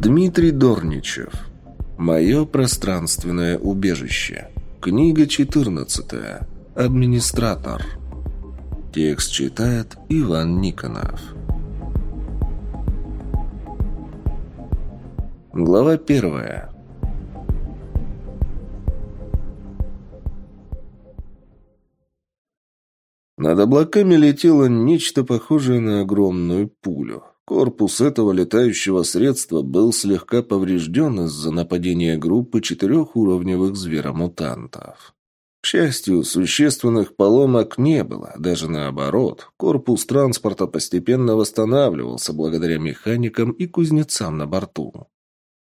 Дмитрий Дорничев. Мое пространственное убежище. Книга 14. Администратор. Текст читает Иван Никонов. Глава первая. Над облаками летело нечто похожее на огромную пулю. Корпус этого летающего средства был слегка поврежден из-за нападения группы четырехуровневых зверомутантов. К счастью, существенных поломок не было, даже наоборот. Корпус транспорта постепенно восстанавливался благодаря механикам и кузнецам на борту.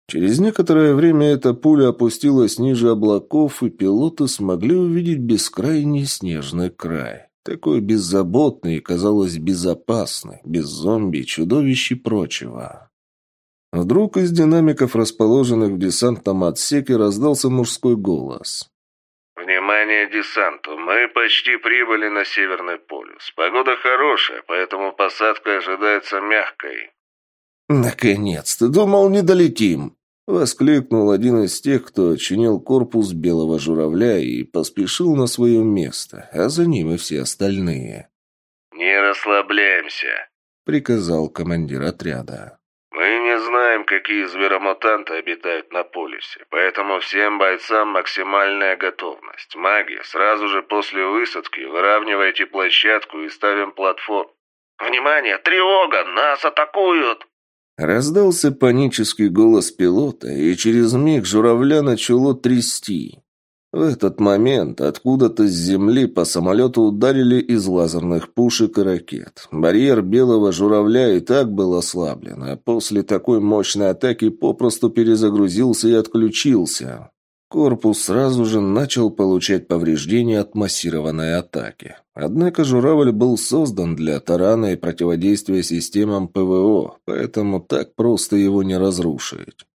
Через некоторое время эта пуля опустилась ниже облаков, и пилоты смогли увидеть бескрайний снежный край. Такой беззаботный и, казалось, безопасный, без зомби, чудовищ и прочего. Вдруг из динамиков, расположенных в десантном отсеке, раздался мужской голос. «Внимание десанту! Мы почти прибыли на Северный полюс. Погода хорошая, поэтому посадка ожидается мягкой». «Наконец-то! Думал, не долетим!» Воскликнул один из тех, кто чинил корпус белого журавля и поспешил на свое место, а за ним и все остальные. «Не расслабляемся», — приказал командир отряда. «Мы не знаем, какие зверомутанты обитают на полюсе, поэтому всем бойцам максимальная готовность. Маги, сразу же после высадки выравнивайте площадку и ставим платформу. «Внимание! Тревога! Нас атакуют!» Раздался панический голос пилота, и через миг журавля начало трясти. В этот момент откуда-то с земли по самолету ударили из лазерных пушек и ракет. Барьер белого журавля и так был ослаблен, а после такой мощной атаки попросту перезагрузился и отключился. Корпус сразу же начал получать повреждения от массированной атаки. Однако журавль был создан для тарана и противодействия системам ПВО, поэтому так просто его не разрушить.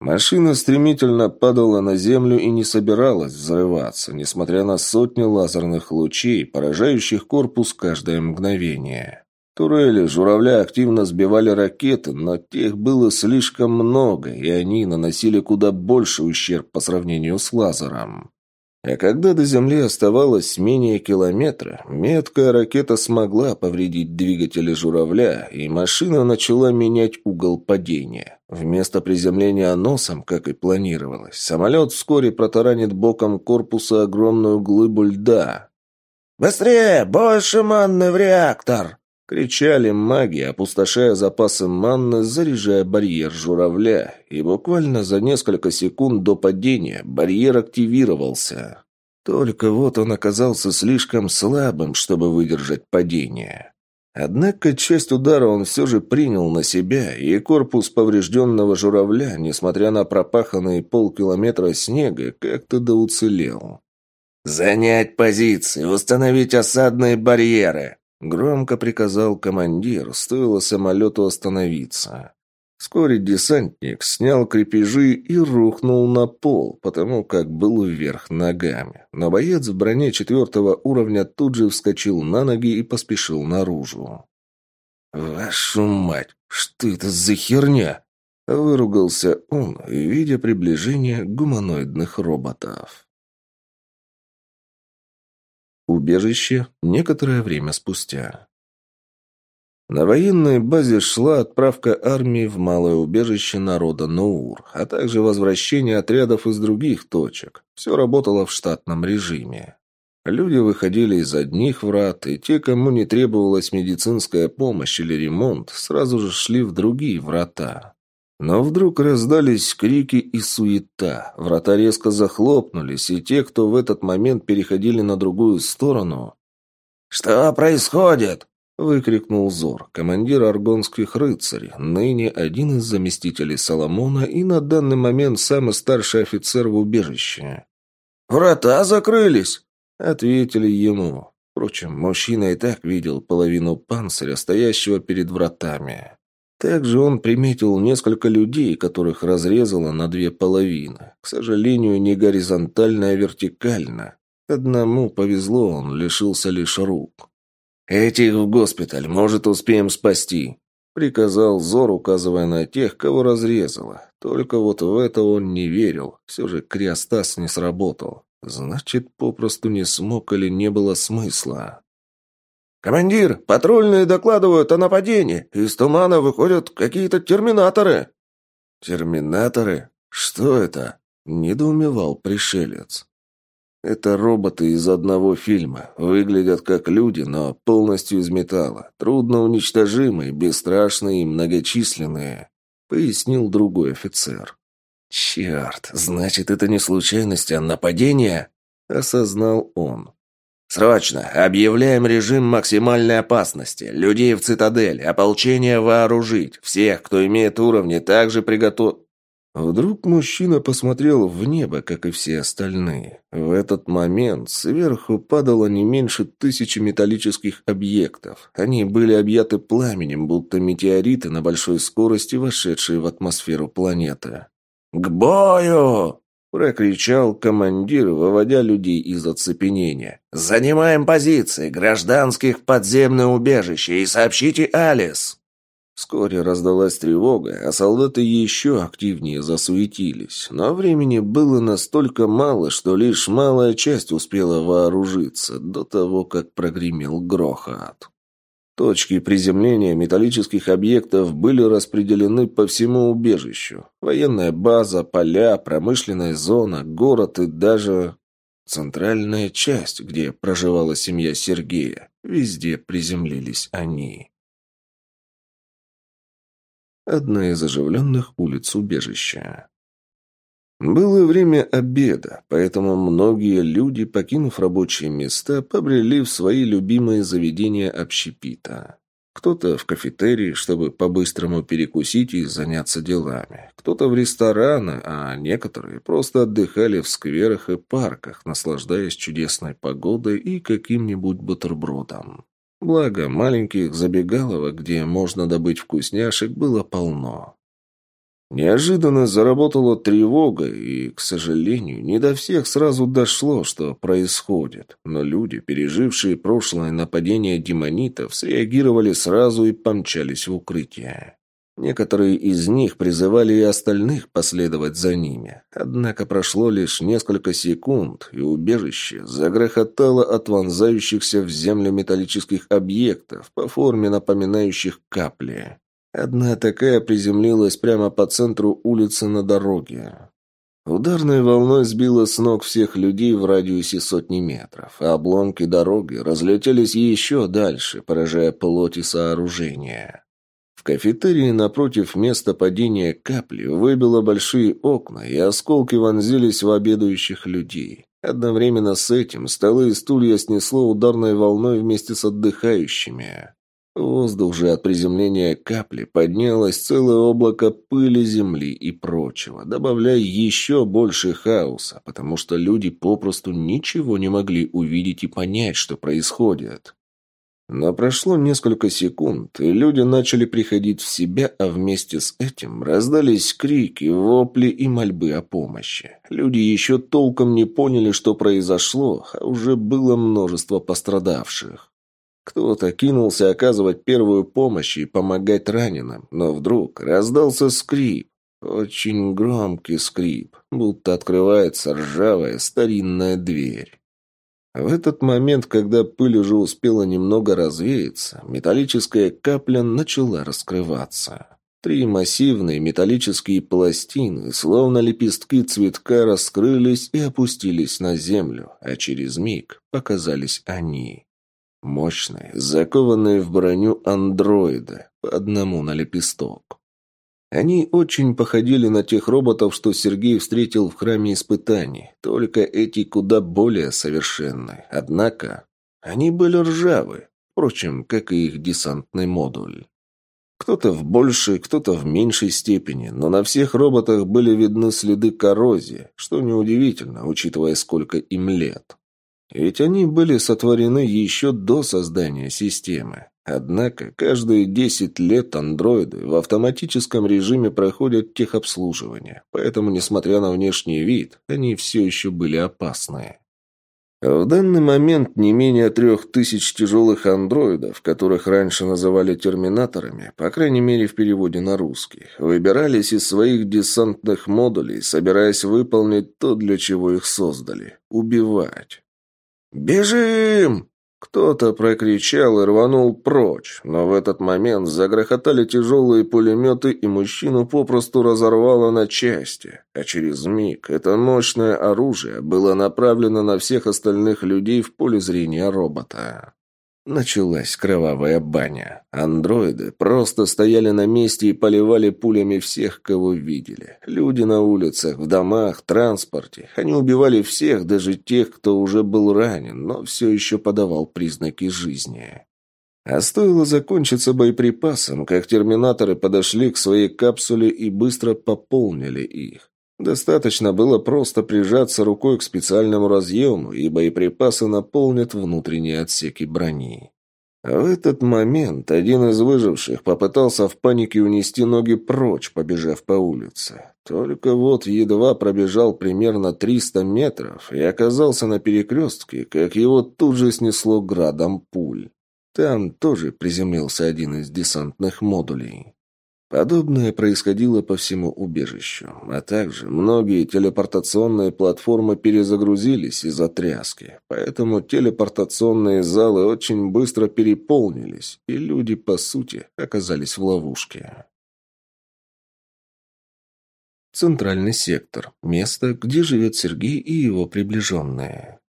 Машина стремительно падала на землю и не собиралась взрываться, несмотря на сотни лазерных лучей, поражающих корпус каждое мгновение. Турели журавля активно сбивали ракеты, но тех было слишком много, и они наносили куда больше ущерб по сравнению с лазером. А когда до Земли оставалось менее километра, меткая ракета смогла повредить двигатели журавля, и машина начала менять угол падения. Вместо приземления носом, как и планировалось, самолет вскоре протаранит боком корпуса огромную глыбу льда. «Быстрее! Больше манны в реактор!» Кричали маги, опустошая запасы манны, заряжая барьер журавля, и буквально за несколько секунд до падения барьер активировался. Только вот он оказался слишком слабым, чтобы выдержать падение. Однако часть удара он все же принял на себя, и корпус поврежденного журавля, несмотря на пропаханные полкилометра снега, как-то доуцелел. «Занять позиции, установить осадные барьеры!» Громко приказал командир, стоило самолету остановиться. Вскоре десантник снял крепежи и рухнул на пол, потому как был вверх ногами. Но боец в броне четвертого уровня тут же вскочил на ноги и поспешил наружу. «Вашу мать, что это за херня?» Выругался он, видя приближение гуманоидных роботов. Убежище некоторое время спустя. На военной базе шла отправка армии в малое убежище народа Нуур, а также возвращение отрядов из других точек. Все работало в штатном режиме. Люди выходили из одних врат, и те, кому не требовалась медицинская помощь или ремонт, сразу же шли в другие врата. Но вдруг раздались крики и суета. Врата резко захлопнулись, и те, кто в этот момент переходили на другую сторону... «Что происходит?» — выкрикнул Зор, командир аргонских рыцарей, ныне один из заместителей Соломона и на данный момент самый старший офицер в убежище. «Врата закрылись!» — ответили ему. Впрочем, мужчина и так видел половину панциря, стоящего перед вратами. Также он приметил несколько людей, которых разрезало на две половины. К сожалению, не горизонтально, а вертикально. Одному повезло, он лишился лишь рук. «Этих в госпиталь, может, успеем спасти», — приказал Зор, указывая на тех, кого разрезало. Только вот в это он не верил. Все же Криостас не сработал. Значит, попросту не смог или не было смысла. «Командир, патрульные докладывают о нападении. Из тумана выходят какие-то терминаторы». «Терминаторы? Что это?» – недоумевал пришелец. Это роботы из одного фильма. Выглядят как люди, но полностью из металла. Трудно уничтожимые, бесстрашные и многочисленные», — пояснил другой офицер. «Черт, значит, это не случайность, а нападение?» — осознал он. «Срочно! Объявляем режим максимальной опасности. Людей в цитадель, ополчение вооружить. Всех, кто имеет уровни, также приготов...» Вдруг мужчина посмотрел в небо, как и все остальные. В этот момент сверху падало не меньше тысячи металлических объектов. Они были объяты пламенем, будто метеориты на большой скорости, вошедшие в атмосферу планеты. «К бою!» – прокричал командир, выводя людей из оцепенения. «Занимаем позиции, гражданских подземное убежище, и сообщите Алис!» Вскоре раздалась тревога, а солдаты еще активнее засуетились. Но времени было настолько мало, что лишь малая часть успела вооружиться до того, как прогремел грохот. Точки приземления металлических объектов были распределены по всему убежищу. Военная база, поля, промышленная зона, город и даже центральная часть, где проживала семья Сергея. Везде приземлились они. Одна из оживленных улиц убежища. Было время обеда, поэтому многие люди, покинув рабочие места, побрели в свои любимые заведения общепита. Кто-то в кафетерии, чтобы по-быстрому перекусить и заняться делами. Кто-то в рестораны, а некоторые просто отдыхали в скверах и парках, наслаждаясь чудесной погодой и каким-нибудь бутербродом. Благо, маленьких забегаловок, где можно добыть вкусняшек, было полно. Неожиданно заработала тревога, и, к сожалению, не до всех сразу дошло, что происходит. Но люди, пережившие прошлое нападение демонитов, среагировали сразу и помчались в укрытие. Некоторые из них призывали и остальных последовать за ними. Однако прошло лишь несколько секунд, и убежище загрохотало от вонзающихся в землю металлических объектов, по форме напоминающих капли. Одна такая приземлилась прямо по центру улицы на дороге. Ударной волной сбила с ног всех людей в радиусе сотни метров, а обломки дороги разлетелись еще дальше, поражая плоть и сооружения. В кафетерии напротив места падения капли выбило большие окна, и осколки вонзились в обедающих людей. Одновременно с этим столы и стулья снесло ударной волной вместе с отдыхающими. Воздух же от приземления капли поднялось целое облако пыли земли и прочего, добавляя еще больше хаоса, потому что люди попросту ничего не могли увидеть и понять, что происходит. Но прошло несколько секунд, и люди начали приходить в себя, а вместе с этим раздались крики, вопли и мольбы о помощи. Люди еще толком не поняли, что произошло, а уже было множество пострадавших. Кто-то кинулся оказывать первую помощь и помогать раненым, но вдруг раздался скрип. Очень громкий скрип, будто открывается ржавая старинная дверь. В этот момент, когда пыль уже успела немного развеяться, металлическая капля начала раскрываться. Три массивные металлические пластины, словно лепестки цветка, раскрылись и опустились на землю, а через миг показались они. Мощные, закованные в броню андроиды, по одному на лепесток. Они очень походили на тех роботов, что Сергей встретил в храме испытаний, только эти куда более совершенны. Однако они были ржавы, впрочем, как и их десантный модуль. Кто-то в большей, кто-то в меньшей степени, но на всех роботах были видны следы коррозии, что неудивительно, учитывая, сколько им лет. Ведь они были сотворены еще до создания системы. Однако каждые 10 лет андроиды в автоматическом режиме проходят техобслуживание, поэтому, несмотря на внешний вид, они все еще были опасны. В данный момент не менее трех тысяч тяжелых андроидов, которых раньше называли терминаторами, по крайней мере в переводе на русский, выбирались из своих десантных модулей, собираясь выполнить то, для чего их создали – убивать. «Бежим!» Кто-то прокричал и рванул прочь, но в этот момент загрохотали тяжелые пулеметы, и мужчину попросту разорвало на части. А через миг это мощное оружие было направлено на всех остальных людей в поле зрения робота. Началась кровавая баня. Андроиды просто стояли на месте и поливали пулями всех, кого видели. Люди на улицах, в домах, транспорте. Они убивали всех, даже тех, кто уже был ранен, но все еще подавал признаки жизни. А стоило закончиться боеприпасом, как терминаторы подошли к своей капсуле и быстро пополнили их. Достаточно было просто прижаться рукой к специальному разъему, и боеприпасы наполнят внутренние отсеки брони. А в этот момент один из выживших попытался в панике унести ноги прочь, побежав по улице. Только вот едва пробежал примерно 300 метров и оказался на перекрестке, как его тут же снесло градом пуль. Там тоже приземлился один из десантных модулей. Подобное происходило по всему убежищу, а также многие телепортационные платформы перезагрузились из-за тряски, поэтому телепортационные залы очень быстро переполнились, и люди, по сути, оказались в ловушке. Центральный сектор. Место, где живет Сергей и его приближенные.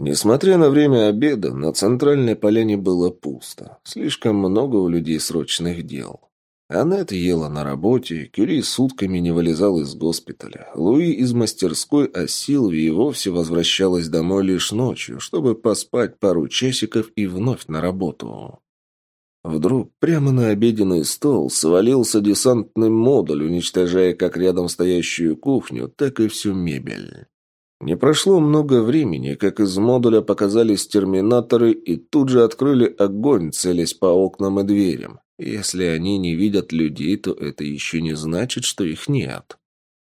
Несмотря на время обеда, на центральной поляне было пусто. Слишком много у людей срочных дел. Аннет ела на работе, Кюри сутками не вылезал из госпиталя, Луи из мастерской, а Силви и вовсе возвращалась домой лишь ночью, чтобы поспать пару часиков и вновь на работу. Вдруг прямо на обеденный стол свалился десантный модуль, уничтожая как рядом стоящую кухню, так и всю мебель. Не прошло много времени, как из модуля показались терминаторы и тут же открыли огонь, целясь по окнам и дверям. Если они не видят людей, то это еще не значит, что их нет.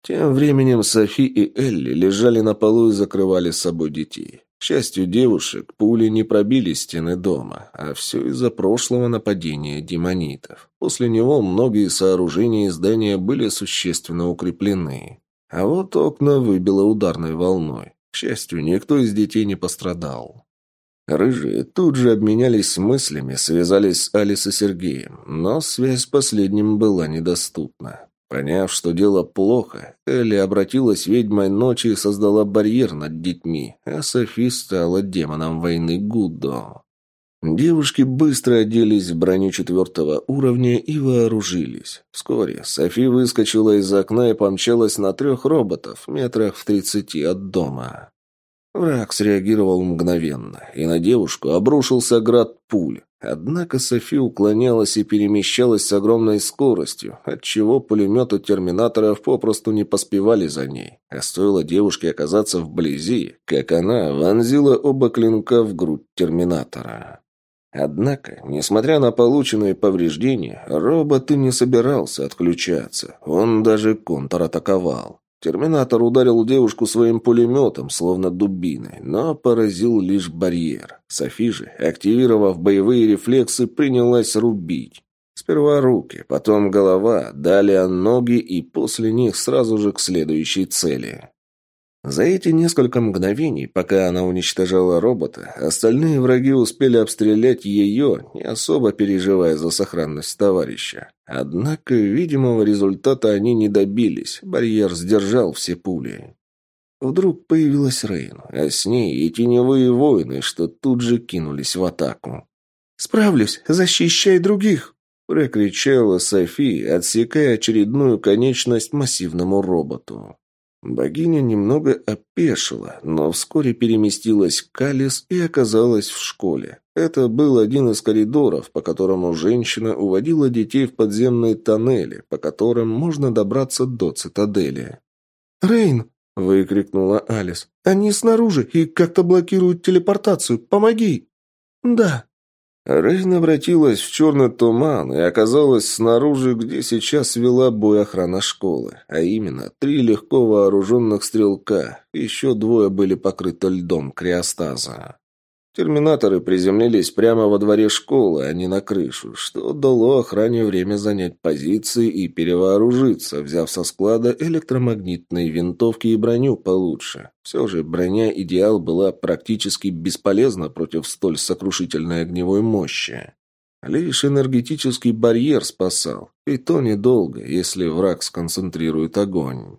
Тем временем Софи и Элли лежали на полу и закрывали с собой детей. К счастью девушек, пули не пробили стены дома, а все из-за прошлого нападения демонитов. После него многие сооружения и здания были существенно укреплены. А вот окна выбило ударной волной. К счастью, никто из детей не пострадал. Рыжие тут же обменялись мыслями, связались с Алис и Сергеем, но связь с последним была недоступна. Поняв, что дело плохо, Элли обратилась ведьмой ночи и создала барьер над детьми, а Софи стала демоном войны Гуддо. Девушки быстро оделись в броню четвертого уровня и вооружились. Вскоре Софи выскочила из окна и помчалась на трех роботов, метрах в тридцати от дома. Враг среагировал мгновенно, и на девушку обрушился град пуль. Однако Софи уклонялась и перемещалась с огромной скоростью, отчего пулеметы терминаторов попросту не поспевали за ней. А стоило девушке оказаться вблизи, как она вонзила оба клинка в грудь терминатора. Однако, несмотря на полученные повреждения, робот и не собирался отключаться. Он даже контратаковал. Терминатор ударил девушку своим пулеметом, словно дубиной, но поразил лишь барьер. Софи же, активировав боевые рефлексы, принялась рубить. Сперва руки, потом голова, далее ноги и после них сразу же к следующей цели. За эти несколько мгновений, пока она уничтожала робота, остальные враги успели обстрелять ее, не особо переживая за сохранность товарища. Однако видимого результата они не добились, барьер сдержал все пули. Вдруг появилась Рейн, а с ней и теневые воины, что тут же кинулись в атаку. «Справлюсь, защищай других!» – прокричала Софи, отсекая очередную конечность массивному роботу. Богиня немного опешила, но вскоре переместилась к Калис и оказалась в школе. Это был один из коридоров, по которому женщина уводила детей в подземные тоннели, по которым можно добраться до цитадели. «Рейн!» – выкрикнула Алис. «Они снаружи и как-то блокируют телепортацию. Помоги!» «Да!» Рейн обратилась в черный туман и оказалась снаружи, где сейчас вела бой охрана школы, а именно три легко вооруженных стрелка, еще двое были покрыты льдом криостаза. Терминаторы приземлились прямо во дворе школы, а не на крышу, что дало охране время занять позиции и перевооружиться, взяв со склада электромагнитные винтовки и броню получше. Все же броня «Идеал» была практически бесполезна против столь сокрушительной огневой мощи. Лишь энергетический барьер спасал, и то недолго, если враг сконцентрирует огонь.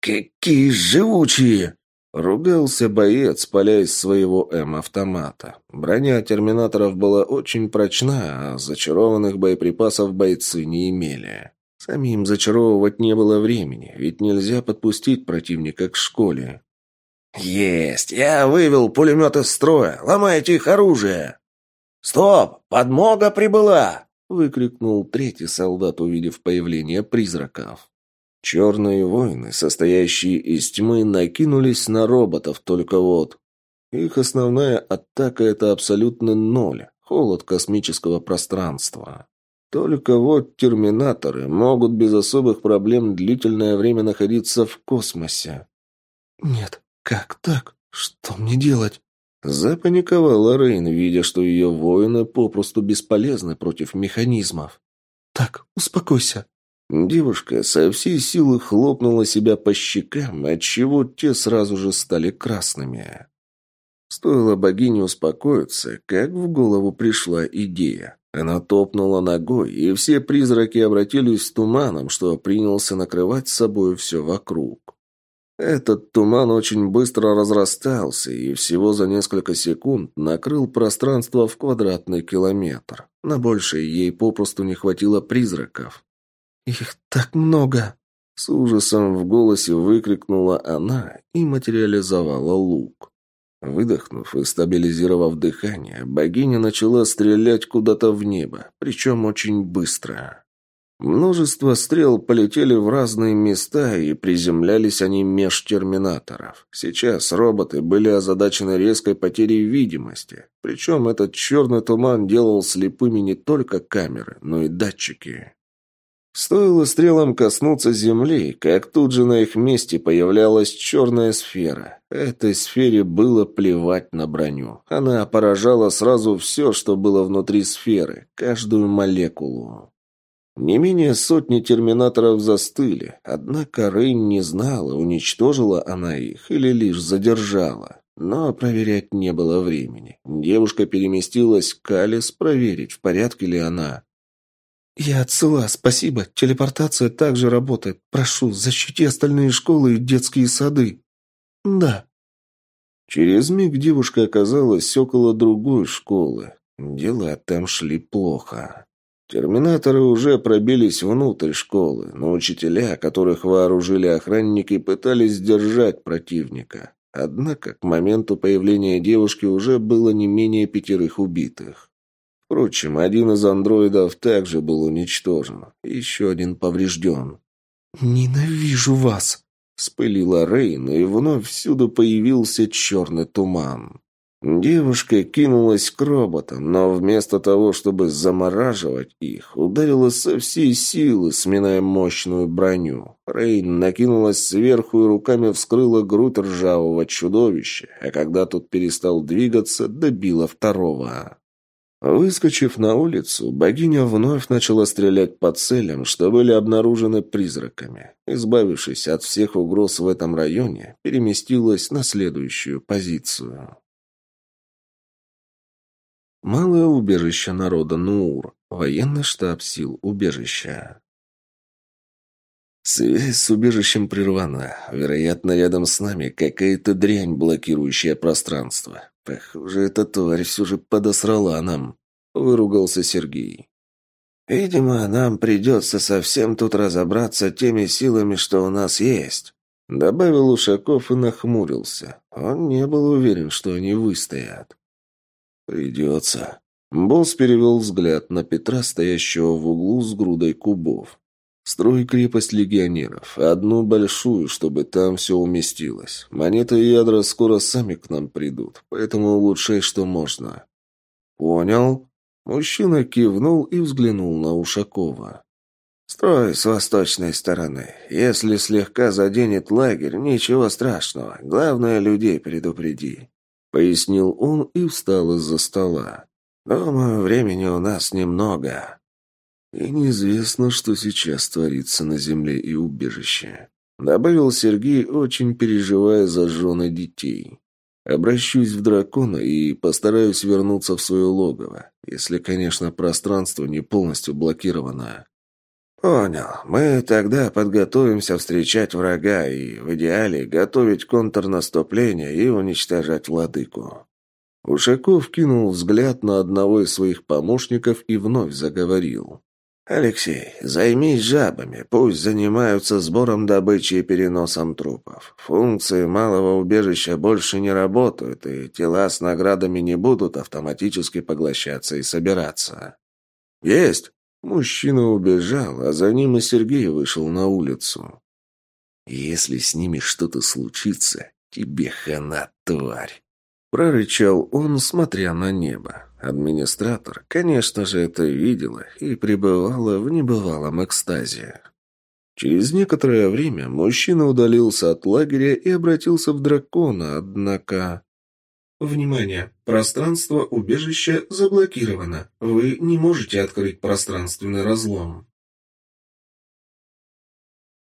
«Какие живучие!» Ругался боец, поля из своего М-автомата. Броня терминаторов была очень прочна, а зачарованных боеприпасов бойцы не имели. Самим зачаровывать не было времени, ведь нельзя подпустить противника к школе. «Есть! Я вывел пулемет из строя! Ломайте их оружие!» «Стоп! Подмога прибыла!» — выкрикнул третий солдат, увидев появление призраков. Черные воины, состоящие из тьмы, накинулись на роботов, только вот... Их основная атака — это абсолютно ноль, холод космического пространства. Только вот терминаторы могут без особых проблем длительное время находиться в космосе. «Нет, как так? Что мне делать?» Запаниковала Рейн, видя, что ее воины попросту бесполезны против механизмов. «Так, успокойся. Девушка со всей силы хлопнула себя по щекам, отчего те сразу же стали красными. Стоило богине успокоиться, как в голову пришла идея. Она топнула ногой, и все призраки обратились туманом, что принялся накрывать собой все вокруг. Этот туман очень быстро разрастался и всего за несколько секунд накрыл пространство в квадратный километр. На большее ей попросту не хватило призраков. «Их так много!» С ужасом в голосе выкрикнула она и материализовала лук. Выдохнув и стабилизировав дыхание, богиня начала стрелять куда-то в небо, причем очень быстро. Множество стрел полетели в разные места, и приземлялись они меж терминаторов. Сейчас роботы были озадачены резкой потерей видимости, причем этот черный туман делал слепыми не только камеры, но и датчики. Стоило стрелам коснуться земли, как тут же на их месте появлялась черная сфера. Этой сфере было плевать на броню. Она поражала сразу все, что было внутри сферы, каждую молекулу. Не менее сотни терминаторов застыли, однако Рейн не знала, уничтожила она их или лишь задержала. Но проверять не было времени. Девушка переместилась к Алис проверить, в порядке ли она. «Я отцела, спасибо. Телепортация также работает. Прошу, защити остальные школы и детские сады». «Да». Через миг девушка оказалась около другой школы. Дела там шли плохо. Терминаторы уже пробились внутрь школы, но учителя, которых вооружили охранники, пытались сдержать противника. Однако к моменту появления девушки уже было не менее пятерых убитых. Впрочем, один из андроидов также был уничтожен, еще один поврежден. «Ненавижу вас!» — спылила Рейн, и вновь всюду появился черный туман. Девушка кинулась к роботам, но вместо того, чтобы замораживать их, ударила со всей силы, сминая мощную броню. Рейн накинулась сверху и руками вскрыла грудь ржавого чудовища, а когда тот перестал двигаться, добила второго. Выскочив на улицу, богиня вновь начала стрелять по целям, что были обнаружены призраками. Избавившись от всех угроз в этом районе, переместилась на следующую позицию. Малое убежище народа Нуур. Военный штаб сил убежища. Связь с убежищем прервана. Вероятно, рядом с нами какая-то дрянь, блокирующая пространство. Похоже, эта тварь все же подосрала нам, выругался Сергей. Видимо, нам придется совсем тут разобраться теми силами, что у нас есть. Добавил Ушаков и нахмурился. Он не был уверен, что они выстоят. «Придется». Босс перевел взгляд на Петра, стоящего в углу с грудой кубов. Строй крепость легионеров. Одну большую, чтобы там все уместилось. Монеты и ядра скоро сами к нам придут, поэтому улучшай, что можно. «Понял». Мужчина кивнул и взглянул на Ушакова. «Строй с восточной стороны. Если слегка заденет лагерь, ничего страшного. Главное, людей предупреди», — пояснил он и встал из-за стола. «Думаю, времени у нас немного». «И неизвестно, что сейчас творится на земле и убежище», — добавил Сергей, очень переживая за жены детей. Обращусь в дракона и постараюсь вернуться в свое логово, если, конечно, пространство не полностью блокировано. «Понял. Мы тогда подготовимся встречать врага и, в идеале, готовить контрнаступление и уничтожать владыку». Ушаков кинул взгляд на одного из своих помощников и вновь заговорил. «Алексей, займись жабами, пусть занимаются сбором добычи и переносом трупов. Функции малого убежища больше не работают, и тела с наградами не будут автоматически поглощаться и собираться». «Есть!» Мужчина убежал, а за ним и Сергей вышел на улицу. «Если с ними что-то случится, тебе хана, тварь!» Прорычал он, смотря на небо. Администратор, конечно же, это видела и пребывала в небывалом экстазе. Через некоторое время мужчина удалился от лагеря и обратился в дракона, однако... Внимание! Пространство убежища заблокировано. Вы не можете открыть пространственный разлом.